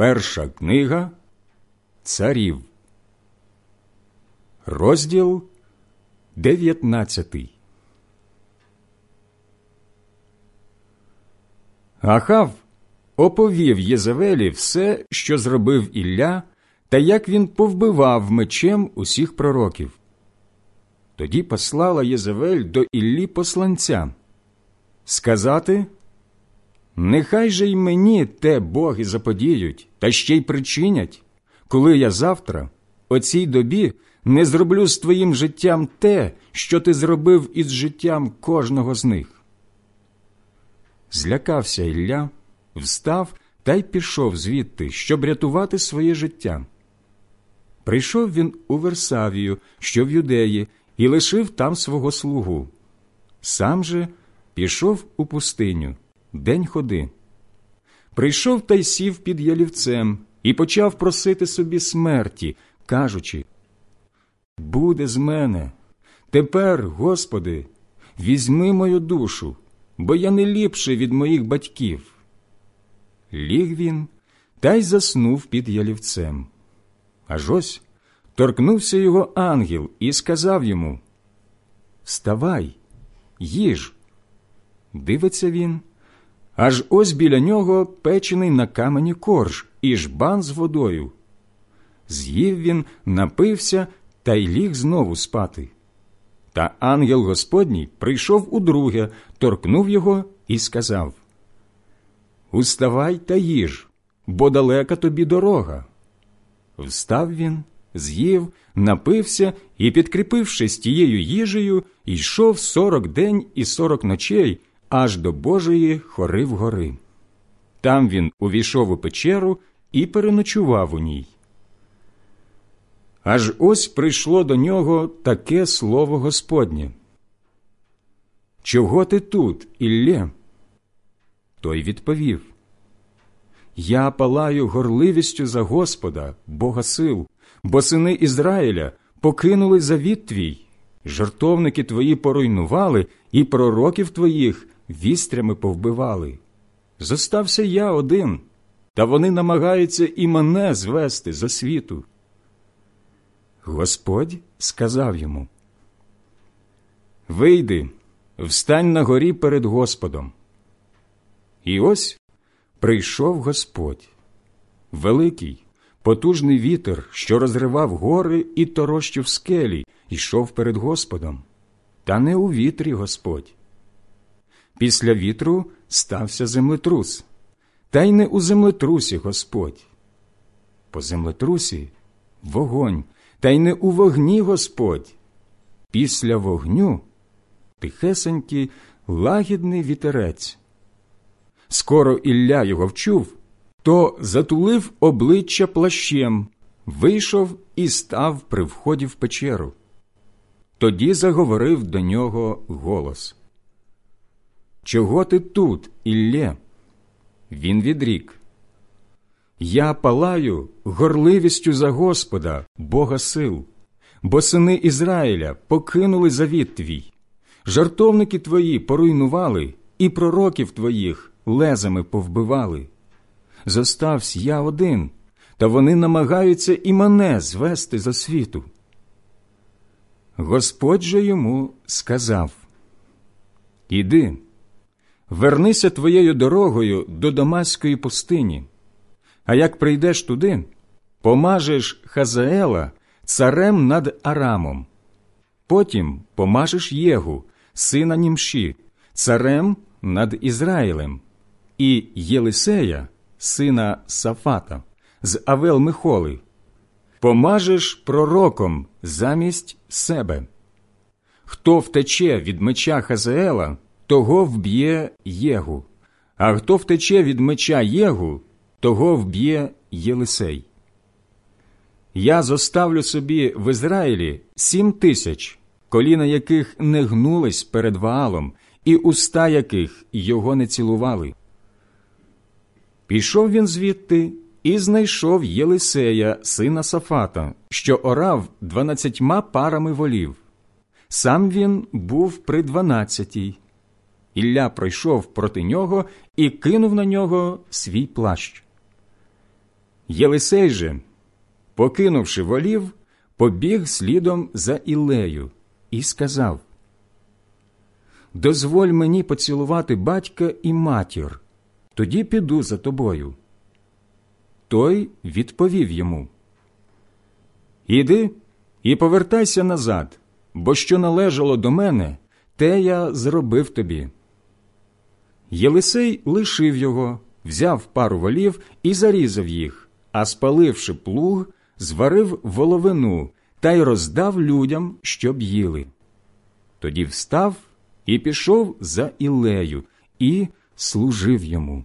Перша книга Царів, розділ 19 Ахав оповів Єзавелі все, що зробив Ілля, та як він повбивав мечем усіх пророків. Тоді послала Єзавель до Іллі посланця сказати Нехай же й мені те боги заподіють та ще й причинять, коли я завтра, о цій добі, не зроблю з твоїм життям те, що ти зробив із життям кожного з них. Злякався Ілля, встав та й пішов звідти, щоб рятувати своє життя. Прийшов він у Версавію, що в юдеї, і лишив там свого слугу. Сам же пішов у пустиню день ходи. Прийшов та й сів під ялівцем і почав просити собі смерті, кажучи Буде з мене. Тепер, Господи, візьми мою душу, бо я не ліпший від моїх батьків. Ліг він та й заснув під ялівцем. Аж ось торкнувся його ангел і сказав йому Вставай, їж. Дивиться він, аж ось біля нього печений на камені корж і жбан з водою. З'їв він, напився та й ліг знову спати. Та ангел Господній прийшов удруге, торкнув його і сказав Уставай та їж, бо далека тобі дорога. Встав він, з'їв, напився і, підкріпившись тією їжею, йшов сорок день і сорок ночей аж до Божої хори вгори. Там він увійшов у печеру і переночував у ній. Аж ось прийшло до нього таке слово Господнє. Чого ти тут, Іллє? Той відповів Я палаю горливістю за Господа, Бога сил, бо сини Ізраїля покинули завіт твій, жартовники твої поруйнували, і пророків твоїх вістрями повбивали. Зостався я один, та вони намагаються і мене звести за світу. Господь сказав йому Вийди, встань на горі перед Господом. І ось прийшов Господь, великий, потужний вітер, що розривав гори і торощив скелі, йшов перед Господом, та не у вітрі Господь. Після вітру стався землетрус, та й не у землетрусі Господь. По землетрусі вогонь, та й не у вогні Господь. Після вогню тихесенький лагідний вітерець. Скоро Ілля його вчув, то затулив обличчя плащем, вийшов і став при вході в печеру. Тоді заговорив до нього голос. Чого ти тут, Іллє? Він відрік. Я палаю горливістю за Господа, Бога сил, бо сини Ізраїля покинули завіт твій, жартовники твої поруйнували, і пророків твоїх лезами повбивали. Зоставсь я один, та вони намагаються і мене звести за світу. Господь же йому сказав Іди вернися твоєю дорогою до Дамаської пустині, а як прийдеш туди, помажеш Хазаела царем над Арамом, потім помажеш Єгу, сина Німші, царем над Ізраїлем, і Єлисея, сина Сафата, з Авел Михоли, помажеш пророком замість себе. Хто втече від меча Хазаела, того вб'є Єгу, а хто втече від меча Єгу, того вб'є Єлисей. Я зоставлю собі в Ізраїлі сім тисяч, коліна яких не гнулись перед Ваалом, і уста яких його не цілували. Пішов він звідти і знайшов Єлисея, сина Сафата, що орав дванадцятьма парами волів. Сам він був при дванадцятій. Ілля пройшов проти нього і кинув на нього свій плащ. Єлисей же, покинувши волів, побіг слідом за Ілею і сказав Дозволь мені поцілувати батька і матір, тоді піду за тобою. Той відповів йому Іди і повертайся назад, бо що належало до мене, те я зробив тобі. Єлисей лишив його, взяв пару волів і зарізав їх, а спаливши плуг, зварив воловину та й роздав людям, щоб їли. Тоді встав і пішов за Ілею і служив йому.